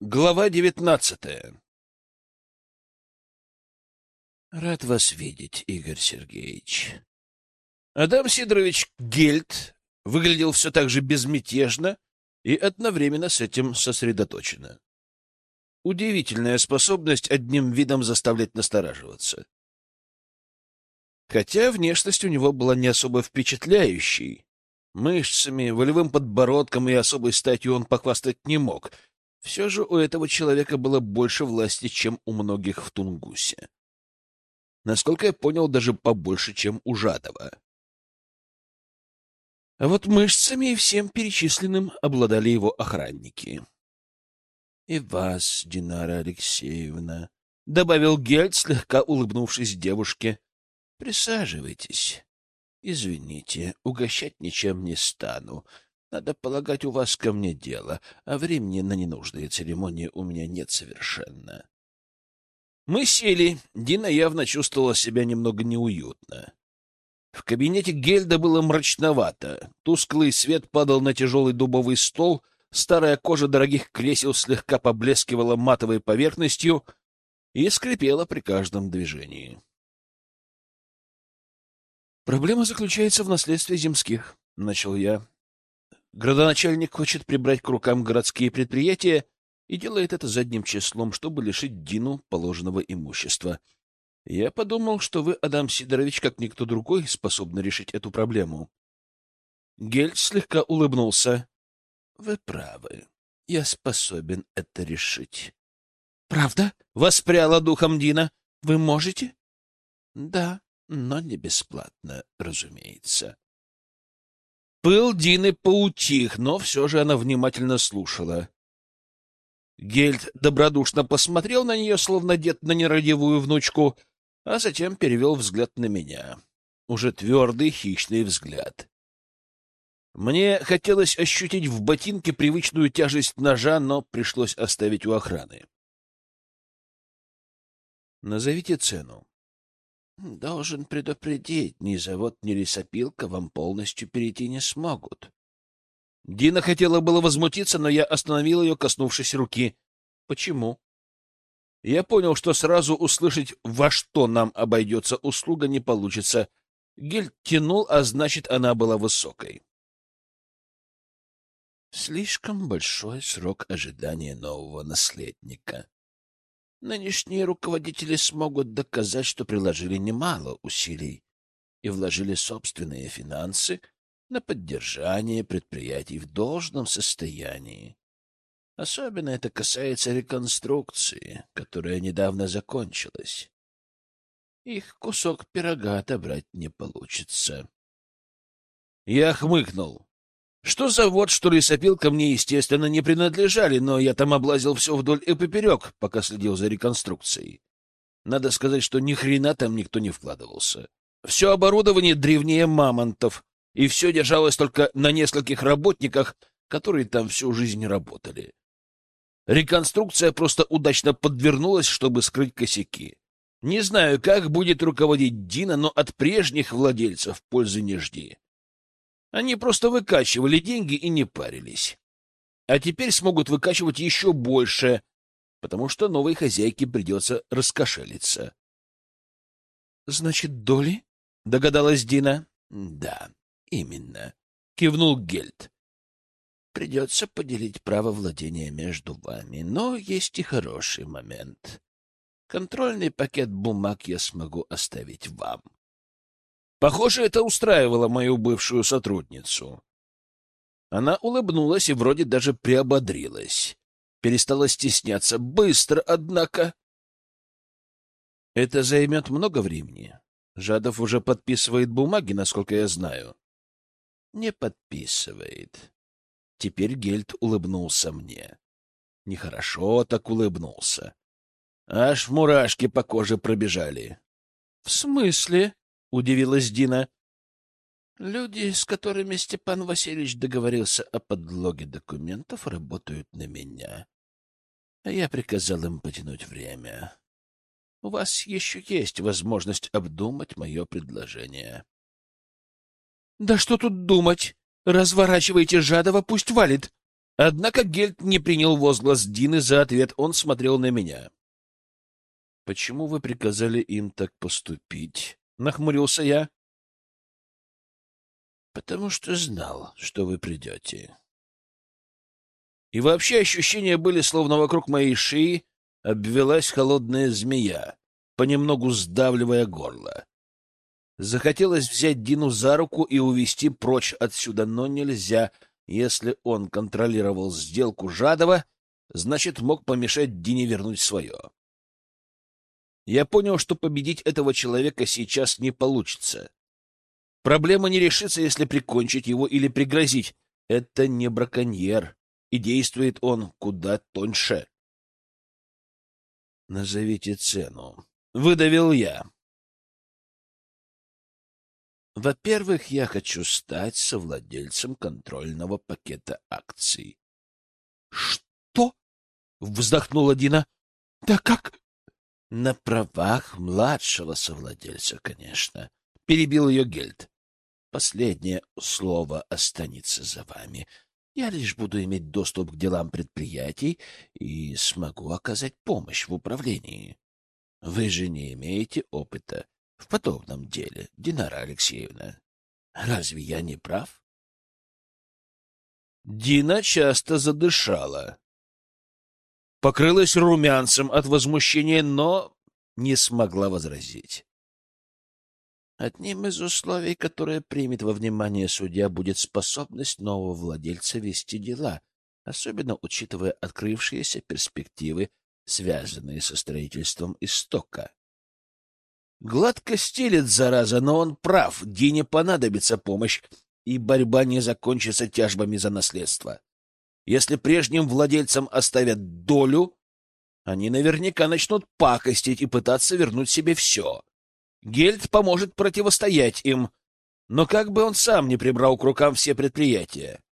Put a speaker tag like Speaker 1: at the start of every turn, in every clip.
Speaker 1: Глава девятнадцатая Рад вас видеть, Игорь Сергеевич. Адам Сидорович Гельт выглядел все так же безмятежно и одновременно с этим сосредоточенно. Удивительная способность одним видом заставлять настораживаться. Хотя внешность у него была не особо впечатляющей. Мышцами, волевым подбородком и особой статью он похвастать не мог. Все же у этого человека было больше власти, чем у многих в Тунгусе. Насколько я понял, даже побольше, чем у Жадова. А вот мышцами и всем перечисленным обладали его охранники. — И вас, Динара Алексеевна, — добавил Гельд, слегка улыбнувшись девушке. — Присаживайтесь. Извините, угощать ничем не стану. Надо полагать, у вас ко мне дело, а времени на ненужные церемонии у меня нет совершенно. Мы сели. Дина явно чувствовала себя немного неуютно. В кабинете Гельда было мрачновато. Тусклый свет падал на тяжелый дубовый стол, старая кожа дорогих кресел слегка поблескивала матовой поверхностью и скрипела при каждом движении. «Проблема заключается в наследстве земских», — начал я. Градоначальник хочет прибрать к рукам городские предприятия и делает это задним числом, чтобы лишить Дину положенного имущества. Я подумал, что вы, Адам Сидорович, как никто другой, способны решить эту проблему. Гельд слегка улыбнулся. — Вы правы. Я способен это решить. — Правда? — воспряла духом Дина. — Вы можете? — Да, но не бесплатно, разумеется. Пыл Дины поутих, но все же она внимательно слушала. Гельд добродушно посмотрел на нее, словно дед на нерадивую внучку, а затем перевел взгляд на меня. Уже твердый, хищный взгляд. Мне хотелось ощутить в ботинке привычную тяжесть ножа, но пришлось оставить у охраны. Назовите цену. Должен предупредить, ни завод, ни лесопилка вам полностью перейти не смогут. Дина хотела было возмутиться, но я остановил ее, коснувшись руки. Почему? Я понял, что сразу услышать, во что нам обойдется услуга, не получится. Гель тянул, а значит, она была высокой. Слишком большой срок ожидания нового наследника. Нынешние руководители смогут доказать, что приложили немало усилий и вложили собственные финансы — на поддержание предприятий в должном состоянии. Особенно это касается реконструкции, которая недавно закончилась. Их кусок пирога отобрать не получится. Я хмыкнул. Что завод, что лесопилка мне, естественно, не принадлежали, но я там облазил все вдоль и поперек, пока следил за реконструкцией. Надо сказать, что ни хрена там никто не вкладывался. Все оборудование древнее мамонтов, и все держалось только на нескольких работниках, которые там всю жизнь работали. Реконструкция просто удачно подвернулась, чтобы скрыть косяки. Не знаю, как будет руководить Дина, но от прежних владельцев пользы не жди. Они просто выкачивали деньги и не парились. А теперь смогут выкачивать еще больше, потому что новой хозяйке придется раскошелиться. — Значит, доли? — догадалась Дина. — Да. Именно, кивнул Гельд. Придется поделить право владения между вами, но есть и хороший момент. Контрольный пакет бумаг я смогу оставить вам. Похоже, это устраивало мою бывшую сотрудницу. Она улыбнулась и вроде даже приободрилась. Перестала стесняться. Быстро, однако. Это займет много времени. Жадов уже подписывает бумаги, насколько я знаю не подписывает. Теперь Гельд улыбнулся мне. Нехорошо так улыбнулся. Аж мурашки по коже пробежали. — В смысле? — удивилась Дина. — Люди, с которыми Степан Васильевич договорился о подлоге документов, работают на меня. Я приказал им потянуть время. У вас еще есть возможность обдумать мое предложение. Да что тут думать? Разворачивайте Жадова, пусть валит. Однако Гельт не принял возглас Дины за ответ, он смотрел на меня. — Почему вы приказали им так поступить? — нахмурился я. — Потому что знал, что вы придете. И вообще ощущения были, словно вокруг моей шеи обвелась холодная змея, понемногу сдавливая горло. Захотелось взять Дину за руку и увести прочь отсюда, но нельзя — если он контролировал сделку Жадова, значит, мог помешать Дине вернуть свое. Я понял, что победить этого человека сейчас не получится. Проблема не решится, если прикончить его или пригрозить. Это не браконьер, и действует он куда тоньше. «Назовите цену», — выдавил я. Во-первых, я хочу стать совладельцем контрольного пакета акций. — Что? — вздохнула Дина. — Да как? — На правах младшего совладельца, конечно. Перебил ее Гельд. Последнее слово останется за вами. Я лишь буду иметь доступ к делам предприятий и смогу оказать помощь в управлении. Вы же не имеете опыта в подобном деле, Динара Алексеевна. Разве я не прав? Дина часто задышала. Покрылась румянцем от возмущения, но не смогла возразить. Одним из условий, которое примет во внимание судья, будет способность нового владельца вести дела, особенно учитывая открывшиеся перспективы, связанные со строительством истока. Гладко стелет, зараза, но он прав. Дине понадобится помощь, и борьба не закончится тяжбами за наследство. Если прежним владельцам оставят долю, они наверняка начнут пакостить и пытаться вернуть себе все. Гельд поможет противостоять им, но как бы он сам не прибрал к рукам все предприятия.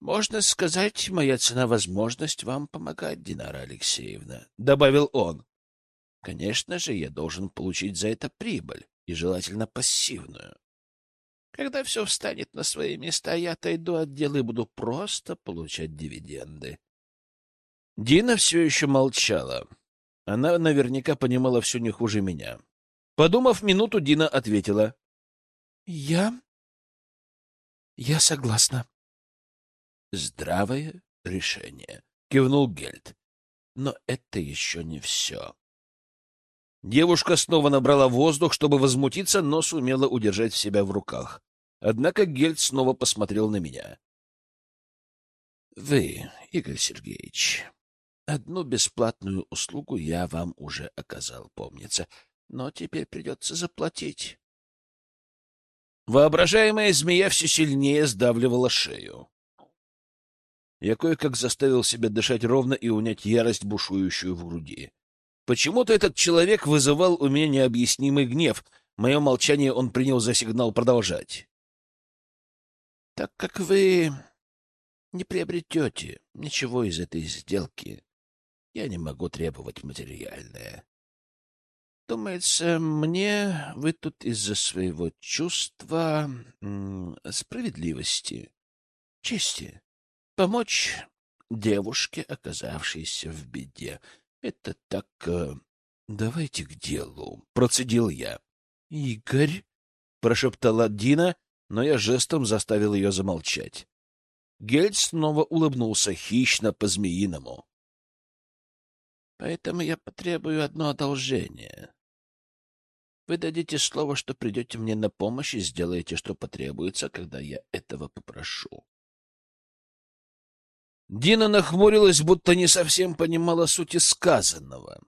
Speaker 1: Можно сказать, моя цена — возможность вам помогать, Динара Алексеевна, — добавил он. Конечно же, я должен получить за это прибыль, и желательно пассивную. Когда все встанет на свои места, я отойду от дела и буду просто получать дивиденды. Дина все еще молчала. Она наверняка понимала все не хуже меня. Подумав минуту, Дина ответила. — Я... я согласна. — Здравое решение, — кивнул Гельд. — Но это еще не все. Девушка снова набрала воздух, чтобы возмутиться, но сумела удержать себя в руках. Однако Гельд снова посмотрел на меня. — Вы, Игорь Сергеевич, одну бесплатную услугу я вам уже оказал, помнится, но теперь придется заплатить. Воображаемая змея все сильнее сдавливала шею. Я кое-как заставил себя дышать ровно и унять ярость, бушующую в груди. Почему-то этот человек вызывал у меня необъяснимый гнев. Мое молчание он принял за сигнал продолжать. «Так как вы не приобретете ничего из этой сделки, я не могу требовать материальное. Думается, мне вы тут из-за своего чувства справедливости, чести, помочь девушке, оказавшейся в беде. Это так... Э, давайте к делу, — процедил я. — Игорь, — прошептала Дина, но я жестом заставил ее замолчать. Гельд снова улыбнулся хищно по-змеиному. — Поэтому я потребую одно одолжение. Вы дадите слово, что придете мне на помощь и сделаете, что потребуется, когда я этого попрошу. Дина нахмурилась, будто не совсем понимала сути сказанного.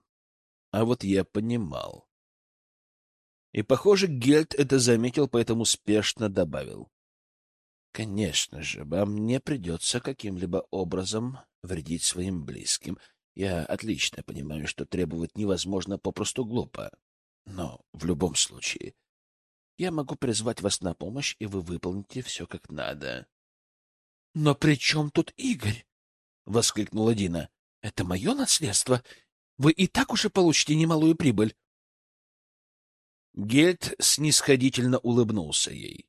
Speaker 1: А вот я понимал. И, похоже, Гельд это заметил, поэтому спешно добавил. Конечно же, вам не придется каким-либо образом вредить своим близким. Я отлично понимаю, что требовать невозможно попросту глупо. Но в любом случае, я могу призвать вас на помощь, и вы выполните все как надо. — Но при чем тут Игорь? — воскликнула Дина. — Это мое наследство. Вы и так уже получите немалую прибыль. Гельд снисходительно улыбнулся ей.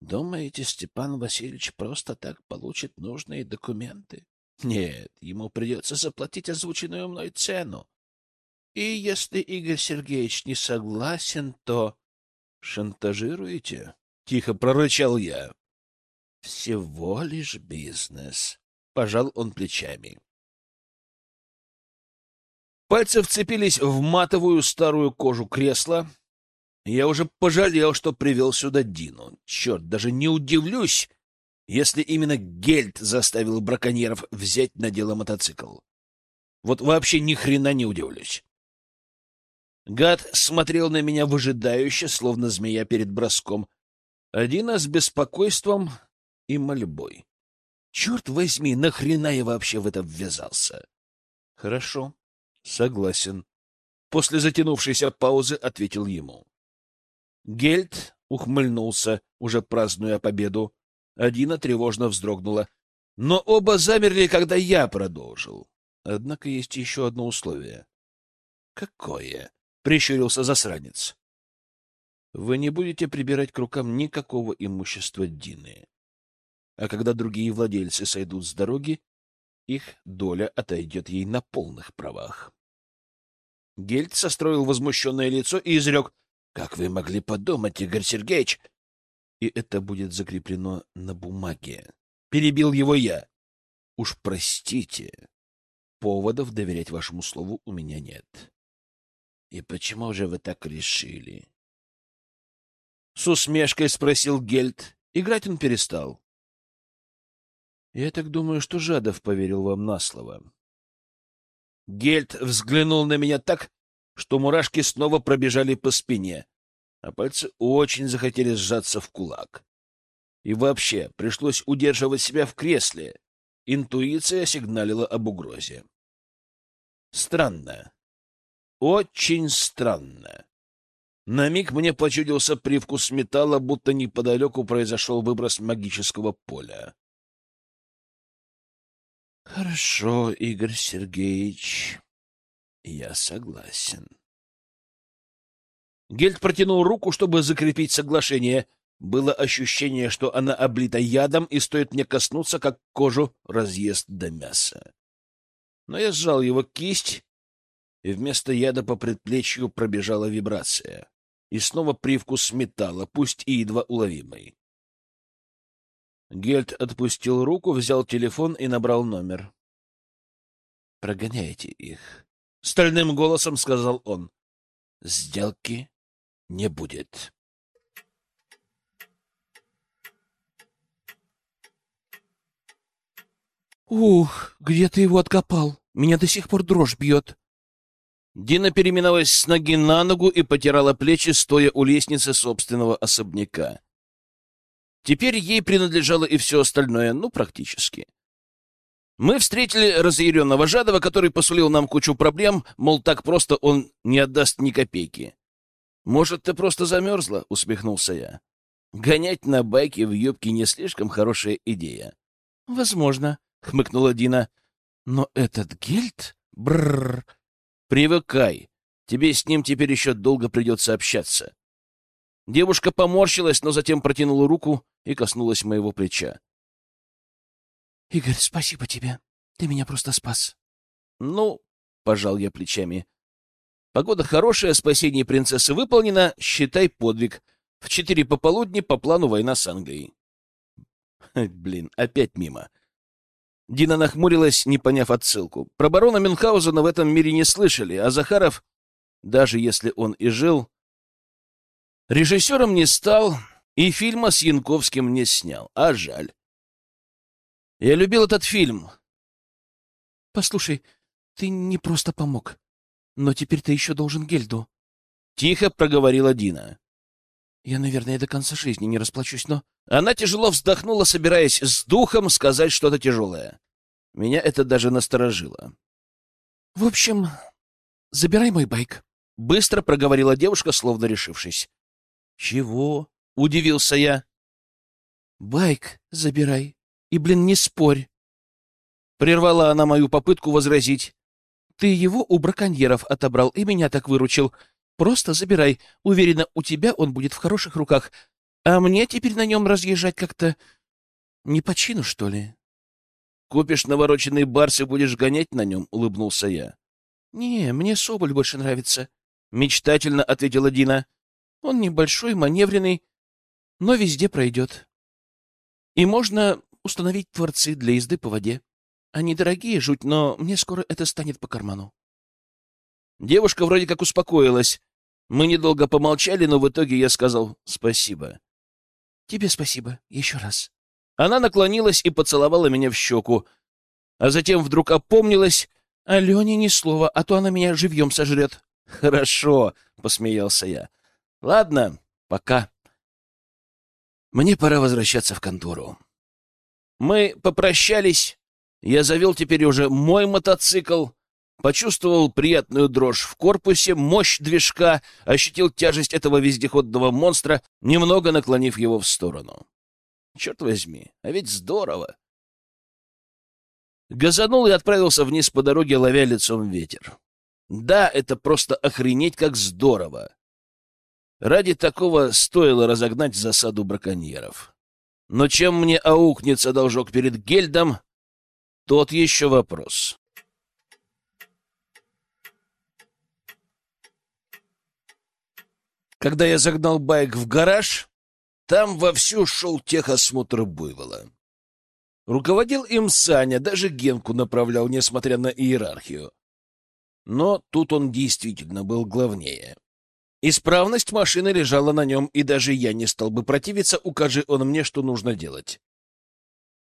Speaker 1: Думаете, Степан Васильевич просто так получит нужные документы? Нет, ему придется заплатить озвученную мной цену. И если Игорь Сергеевич не согласен, то... Шантажируете? Тихо прорычал я. Всего лишь бизнес. Пожал он плечами. Пальцы вцепились в матовую старую кожу кресла. Я уже пожалел, что привел сюда Дину. Черт, даже не удивлюсь, если именно Гельд заставил браконьеров взять на дело мотоцикл. Вот вообще ни хрена не удивлюсь. Гад смотрел на меня выжидающе, словно змея перед броском. Дина с беспокойством и мольбой. Черт возьми, нахрена я вообще в это ввязался? Хорошо, Согласен. После затянувшейся паузы ответил ему. Гельт ухмыльнулся, уже празднуя победу. Адина тревожно вздрогнула. Но оба замерли, когда я продолжил. Однако есть еще одно условие. Какое? Прищурился засранец. Вы не будете прибирать к рукам никакого имущества Дины. А когда другие владельцы сойдут с дороги, их доля отойдет ей на полных правах. Гельд состроил возмущенное лицо и изрек. — Как вы могли подумать, Игорь Сергеевич? И это будет закреплено на бумаге. Перебил его я. Уж простите, поводов доверять вашему слову у меня нет. И почему же вы так решили? С усмешкой спросил Гельд. Играть он перестал. Я так думаю, что Жадов поверил вам на слово. Гельд взглянул на меня так, что мурашки снова пробежали по спине, а пальцы очень захотели сжаться в кулак. И вообще, пришлось удерживать себя в кресле. Интуиция сигналила об угрозе. Странно. Очень странно. На миг мне почудился привкус металла, будто неподалеку произошел выброс магического поля. Хорошо, Игорь Сергеевич, я согласен. Гельд протянул руку, чтобы закрепить соглашение. Было ощущение, что она облита ядом, и стоит мне коснуться, как кожу разъест до мяса. Но я сжал его кисть, и вместо яда по предплечью пробежала вибрация. И снова привкус металла, пусть и едва уловимый. Гельд отпустил руку, взял телефон и набрал номер. «Прогоняйте их», — стальным голосом сказал он. «Сделки не будет».
Speaker 2: «Ух, где ты его откопал? Меня до сих пор дрожь бьет».
Speaker 1: Дина переминалась с ноги на ногу и потирала плечи, стоя у лестницы собственного особняка. Теперь ей принадлежало и все остальное, ну, практически. Мы встретили разъяренного Жадова, который посулил нам кучу проблем, мол, так просто он не отдаст ни копейки. «Может, ты просто замерзла?» — усмехнулся я. «Гонять на байке в юбке не слишком хорошая идея».
Speaker 2: «Возможно», — хмыкнула Дина. «Но этот гельд? Бррр!»
Speaker 1: «Привыкай. Тебе с ним теперь еще долго придется общаться». Девушка поморщилась, но затем протянула руку и коснулась моего плеча.
Speaker 2: — Игорь, спасибо тебе. Ты меня просто спас.
Speaker 1: — Ну, — пожал я плечами. — Погода хорошая, спасение принцессы выполнено, считай подвиг. В четыре пополудни по плану война с Англией. Блин, опять мимо. Дина нахмурилась, не поняв отсылку. Про барона Мюнхгаузена в этом мире не слышали, а Захаров, даже если он и жил, режиссером не стал, и фильма с Янковским не снял, а жаль. Я любил этот фильм.
Speaker 2: Послушай, ты не просто помог, но теперь ты еще должен Гельду.
Speaker 1: Тихо проговорила Дина.
Speaker 2: Я, наверное, до конца жизни не расплачусь, но...
Speaker 1: Она тяжело вздохнула, собираясь с духом сказать что-то тяжелое. Меня это даже насторожило.
Speaker 2: В общем, забирай мой байк.
Speaker 1: Быстро проговорила девушка, словно решившись. Чего? Удивился я.
Speaker 2: Байк забирай. И, блин, не спорь.
Speaker 1: Прервала она мою попытку возразить.
Speaker 2: Ты его у браконьеров отобрал и меня так выручил. Просто забирай. Уверена, у тебя он будет в хороших руках. А мне теперь на нем разъезжать как-то не по чину, что ли?
Speaker 1: Купишь навороченный барс и будешь гонять на нем, — улыбнулся я.
Speaker 2: — Не, мне Соболь больше нравится, —
Speaker 1: мечтательно ответила Дина.
Speaker 2: — Он небольшой, маневренный, но везде пройдет. И можно установить творцы для езды по воде. Они дорогие, жуть, но мне скоро это станет по карману.
Speaker 1: Девушка вроде как успокоилась. Мы недолго помолчали, но в итоге я сказал спасибо.
Speaker 2: — Тебе спасибо. Еще раз.
Speaker 1: Она наклонилась и поцеловала меня в щеку, а затем вдруг опомнилась.
Speaker 2: «Алене ни слова, а то она меня живьем сожрет».
Speaker 1: «Хорошо», — посмеялся я. «Ладно, пока. Мне пора возвращаться в контору». Мы попрощались. Я завел теперь уже мой мотоцикл, почувствовал приятную дрожь в корпусе, мощь движка, ощутил тяжесть этого вездеходного монстра, немного наклонив его в сторону. Черт возьми, а ведь здорово. Газанул и отправился вниз по дороге, ловя лицом ветер. Да, это просто охренеть как здорово. Ради такого стоило разогнать засаду браконьеров. Но чем мне аукнется должок перед Гельдом, тот еще вопрос. Когда я загнал байк в гараж, там вовсю шел техосмотр буйвола. Руководил им Саня, даже Генку направлял, несмотря на иерархию. Но тут он действительно был главнее. Исправность машины лежала на нем, и даже я не стал бы противиться, укажи он мне, что нужно делать.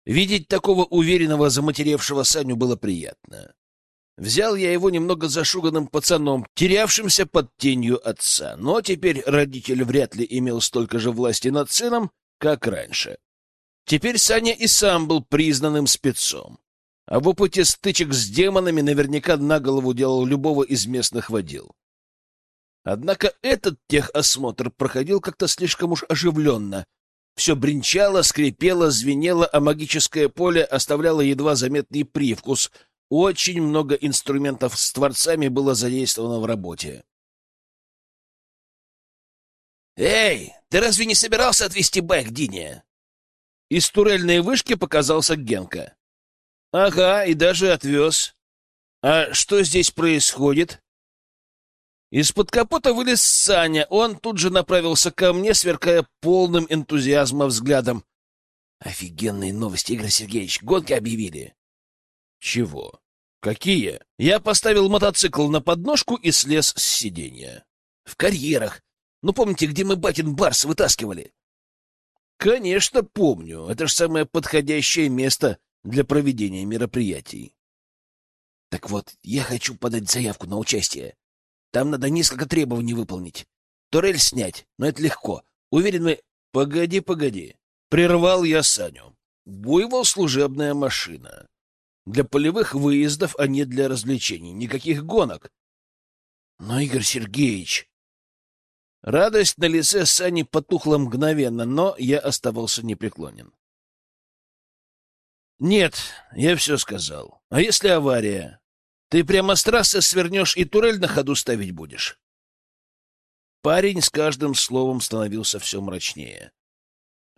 Speaker 1: Видеть такого уверенного, заматеревшего Саню было приятно. Взял я его немного зашуганным пацаном, терявшимся под тенью отца, но теперь родитель вряд ли имел столько же власти над сыном, как раньше. Теперь Саня и сам был признанным спецом, а в опыте стычек с демонами наверняка на голову делал любого из местных водил. Однако этот техосмотр проходил как-то слишком уж оживленно. Все бренчало, скрипело, звенело, а магическое поле оставляло едва заметный привкус — очень много инструментов с творцами было задействовано в работе. «Эй, ты разве не собирался отвезти байк Дине?» Из турельной вышки показался Генка. «Ага, и даже отвез. А что здесь происходит?» Из-под капота вылез Саня. Он тут же направился ко мне, сверкая полным энтузиазма взглядом. «Офигенные новости, Игорь Сергеевич. Гонки объявили. Чего? Какие? Я поставил мотоцикл на подножку и слез с сиденья. В карьерах. Ну, помните, где мы батин барс вытаскивали? Конечно, помню. Это же самое подходящее место для проведения мероприятий. Так вот, я хочу подать заявку на участие. Там надо несколько требований выполнить. Турель снять, но это легко. Уверен, мы... Погоди, погоди. Прервал я Саню. Буйвол — служебная машина. Для полевых выездов, а не для развлечений. Никаких гонок. Но, Игорь Сергеевич... Радость на лице Сани потухла мгновенно, но я оставался непреклонен. «Нет, я все сказал. А если авария? Ты прямо с трассы свернешь и турель на ходу ставить будешь?» Парень с каждым словом становился все мрачнее.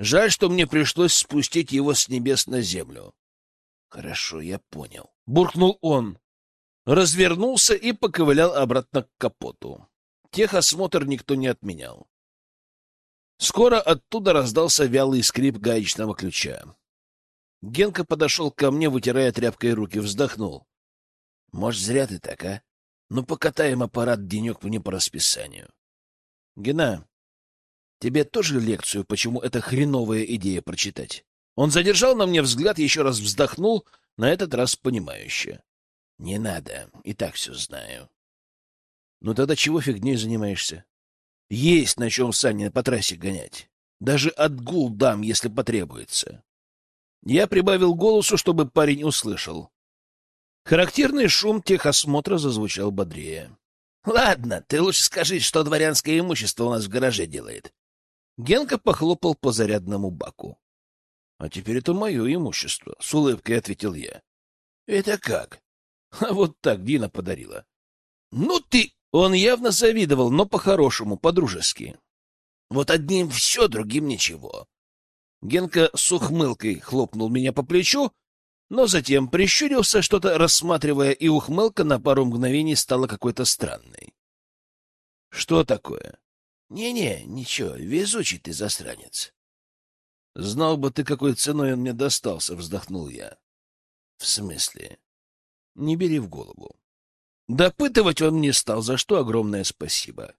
Speaker 1: Жаль, что мне пришлось спустить его с небес на землю. Хорошо, я понял. Буркнул он. Развернулся и поковылял обратно к капоту. Техосмотр никто не отменял. Скоро оттуда раздался вялый скрип гаечного ключа. Генка подошел ко мне, вытирая тряпкой руки, вздохнул. — Может, зря ты так, а? Ну, покатаем аппарат денек мне по расписанию. — Гена, тебе тоже лекцию, почему это хреновая идея прочитать? Он задержал на мне взгляд, еще раз вздохнул, на этот раз понимающе. — Не надо, и так все знаю. — Ну тогда чего фигней занимаешься? Есть на чем Саня по трассе гонять. Даже отгул дам, если потребуется. Я прибавил голосу, чтобы парень услышал. Характерный шум техосмотра зазвучал бодрее. — Ладно, ты лучше скажи, что дворянское имущество у нас в гараже делает. Генка похлопал по зарядному баку. А теперь это мое имущество, — с улыбкой ответил я. — Это как? А вот так Дина подарила. — Ну ты... Он явно завидовал, но по-хорошему, по-дружески. Вот одним все, другим ничего.
Speaker 2: Генка с ухмылкой хлопнул меня по плечу, но затем прищурился, что-то рассматривая, и ухмылка на пару мгновений стала какой-то странной. — Что такое?
Speaker 1: Не — ничего, везучий ты засранец.
Speaker 2: — Знал бы ты, какой ценой он мне достался, — вздохнул я.
Speaker 1: — В смысле?
Speaker 2: — Не бери в голову. Допытывать он не стал, за что огромное спасибо.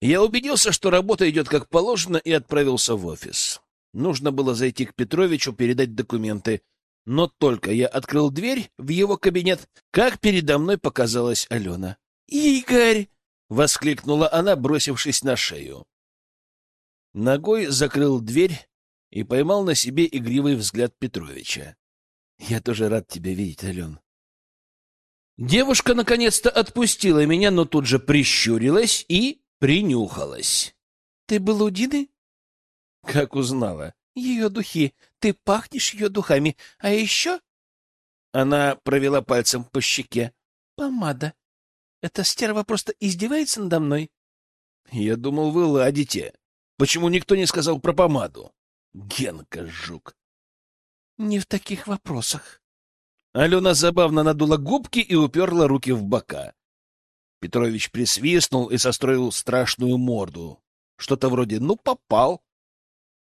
Speaker 2: Я убедился, что работа идет как положено, и отправился в офис. Нужно было зайти к Петровичу, передать документы. Но только я открыл дверь в его кабинет, как передо мной показалась Алена. «Игорь!» — воскликнула она, бросившись на шею. Ногой закрыл дверь и поймал на себе игривый взгляд Петровича. «Я тоже рад тебя видеть, Ален. Девушка наконец-то отпустила меня, но тут же прищурилась и принюхалась. — Ты был у Дины? — Как узнала? — Ее духи. Ты пахнешь ее духами. А еще... Она провела пальцем по щеке. — Помада. Эта стерва просто издевается надо мной. — Я думал, вы ладите. Почему никто не сказал про помаду? Генка, жук. — Не в таких вопросах. Алена забавно надула губки и уперла руки в бока. Петрович присвистнул и состроил страшную морду. Что-то вроде «ну, попал».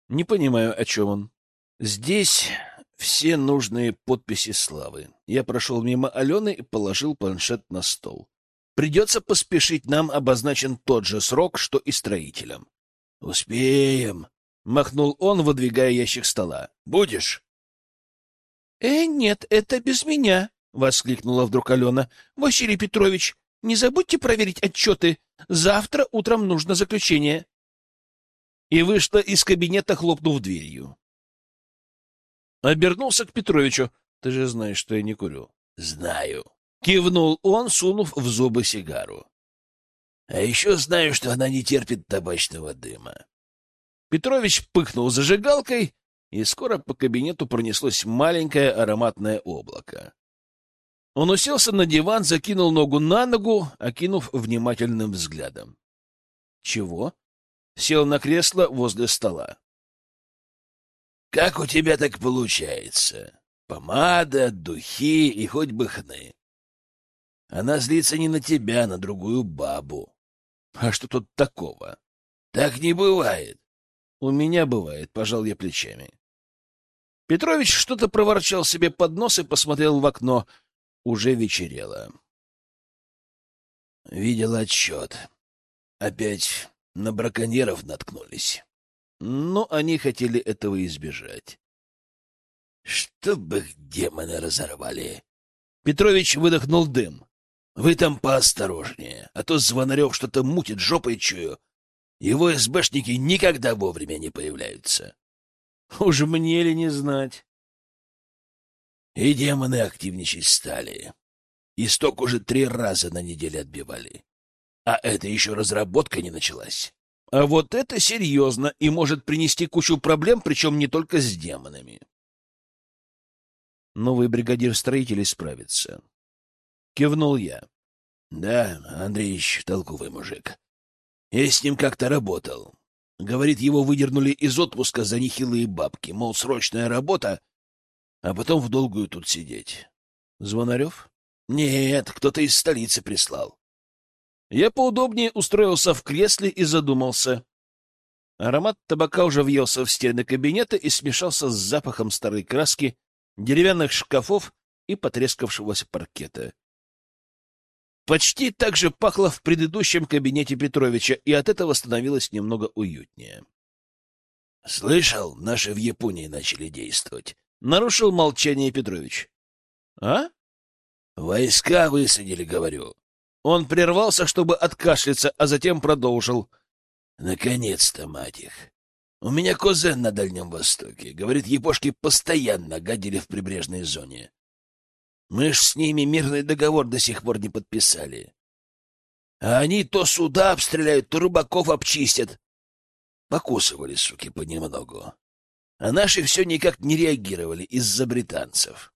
Speaker 2: Не понимаю, о чем он. Здесь все нужные подписи Славы. Я прошел мимо Алены и положил планшет на стол. Придется поспешить, нам обозначен тот же срок, что и строителям. — Успеем, — махнул он, выдвигая ящик стола. — Будешь? «Э, нет, это без меня!» — воскликнула вдруг Алена. «Василий Петрович, не забудьте проверить отчеты. Завтра утром нужно заключение». И вышла из кабинета, хлопнув дверью. Обернулся к Петровичу. «Ты же знаешь, что я не курю».
Speaker 1: «Знаю», —
Speaker 2: кивнул он, сунув в зубы сигару.
Speaker 1: «А еще знаю, что она не терпит табачного дыма».
Speaker 2: Петрович пыхнул зажигалкой, и скоро по кабинету пронеслось маленькое ароматное облако. Он уселся на диван, закинул ногу на ногу, окинув внимательным взглядом. «Чего?» Сел на кресло возле стола.
Speaker 1: «Как у тебя так получается? Помада, духи и хоть бы хны. Она злится не на тебя, а на другую бабу.
Speaker 2: А что тут такого?
Speaker 1: Так не бывает.
Speaker 2: У меня бывает, пожал я плечами. Петрович что-то проворчал себе под нос и посмотрел в окно. Уже вечерело.
Speaker 1: Видел отчет. Опять на браконьеров наткнулись.
Speaker 2: Но они хотели этого избежать.
Speaker 1: Чтоб их демоны разорвали.
Speaker 2: Петрович выдохнул дым.
Speaker 1: Вы там поосторожнее, а то Звонарев что-то мутит жопой чую. Его СБшники никогда вовремя не появляются.
Speaker 2: Уж мне ли не знать?
Speaker 1: И демоны активничать стали. Исток уже три раза на неделю отбивали. А это еще разработка не началась.
Speaker 2: А вот это серьезно и может принести кучу проблем, причем не только с демонами. Новый бригадир строителей справится. Кивнул я.
Speaker 1: Да, Андреевич толковый мужик. Я с ним как-то работал. Говорит, его выдернули из отпуска за нехилые бабки, мол, срочная работа, а потом в долгую тут сидеть.
Speaker 2: Звонарев?
Speaker 1: Нет, кто-то из столицы прислал.
Speaker 2: Я поудобнее устроился в кресле и задумался. Аромат табака уже въелся в стены кабинета и смешался с запахом старой краски, деревянных шкафов и потрескавшегося паркета. Почти так же пахло в предыдущем кабинете Петровича, и от этого становилось немного уютнее.
Speaker 1: — Слышал, наши в Японии начали действовать.
Speaker 2: Нарушил молчание Петрович. — А?
Speaker 1: — Войска высадили, говорю.
Speaker 2: Он прервался, чтобы откашляться, а затем продолжил.
Speaker 1: — Наконец-то, мать их! У меня кузен на Дальнем Востоке. Говорит, япошки постоянно гадили в прибрежной зоне. Мы ж с ними мирный договор до сих пор не подписали. А они то суда обстреляют, то рыбаков обчистят. Покусывали, суки, понемногу. А наши все никак не реагировали из-за британцев.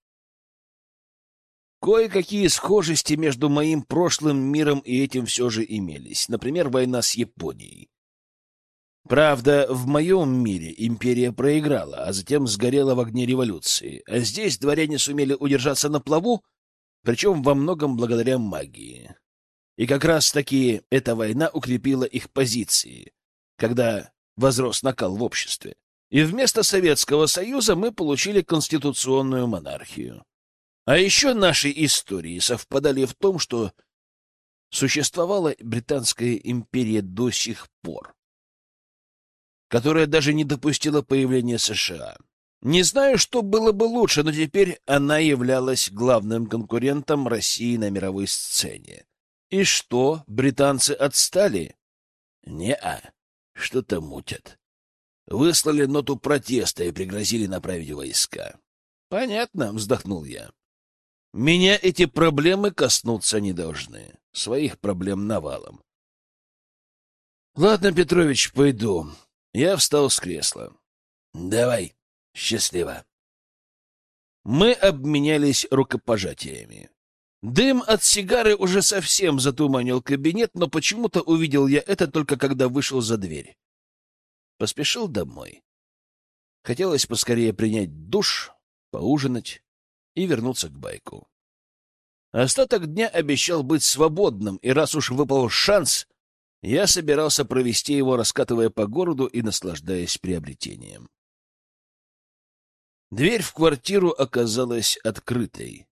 Speaker 2: Кое-какие схожести между моим прошлым миром и этим все же имелись. Например, война с Японией. Правда, в моем мире империя проиграла, а затем сгорела в огне революции, а здесь дворяне сумели удержаться на плаву, причем во многом благодаря магии. И как раз-таки эта война укрепила их позиции, когда возрос накал в обществе. И вместо Советского Союза мы получили конституционную монархию. А еще наши истории совпадали в том, что существовала Британская империя до сих пор которая даже не допустила появления США. Не знаю, что было бы лучше, но теперь она являлась главным конкурентом России на мировой сцене. И что, британцы отстали? Не-а, что-то мутят. Выслали ноту протеста и пригрозили направить войска. Понятно, вздохнул я. Меня эти проблемы коснуться не должны. Своих проблем навалом. Ладно, Петрович, пойду. Я встал с кресла. «Давай, счастливо». Мы обменялись рукопожатиями. Дым от сигары уже совсем затуманил кабинет, но почему-то увидел я это только когда вышел за дверь. Поспешил домой. Хотелось поскорее принять душ, поужинать и вернуться к байку. Остаток дня обещал быть свободным, и раз уж выпал шанс, я собирался провести его, раскатывая по городу и наслаждаясь приобретением. Дверь в квартиру оказалась открытой.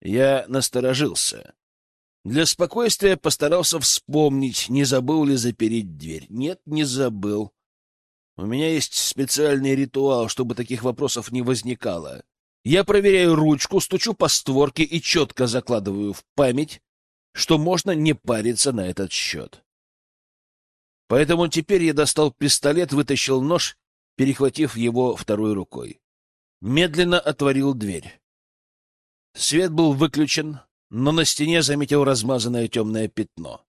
Speaker 2: Я насторожился. Для спокойствия постарался вспомнить, не забыл ли запереть дверь. Нет, не забыл. У меня есть специальный ритуал, чтобы таких вопросов не возникало. Я проверяю ручку, стучу по створке и четко закладываю в память, что можно не париться на этот счет. Поэтому теперь я достал пистолет, вытащил нож, перехватив его второй рукой. Медленно отворил дверь. Свет был выключен, но на стене заметил размазанное темное пятно.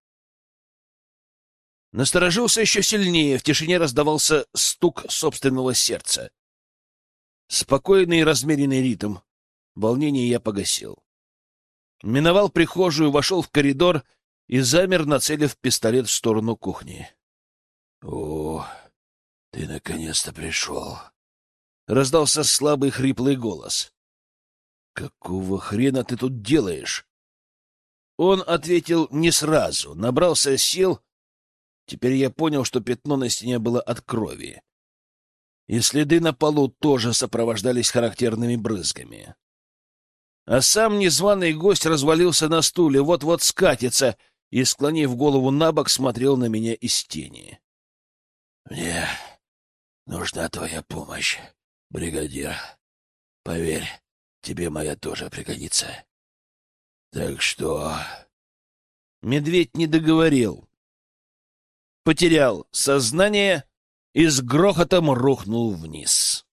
Speaker 2: Насторожился еще сильнее, в тишине раздавался стук собственного сердца. Спокойный и размеренный ритм. Волнение я погасил. Миновал прихожую, вошел в коридор и замер, нацелив пистолет в сторону кухни. — О, ты наконец-то пришел! — раздался слабый хриплый голос. — Какого хрена ты тут делаешь? Он ответил не сразу, набрался сил. Теперь я понял, что пятно на стене было от крови. И следы на полу тоже сопровождались характерными брызгами. А сам незваный гость развалился на стуле, вот-вот скатится, и, склонив голову на бок, смотрел на меня из тени. — Мне нужна твоя помощь, бригадир. Поверь, тебе моя тоже пригодится. Так что... Медведь не договорил. Потерял сознание и с грохотом рухнул вниз.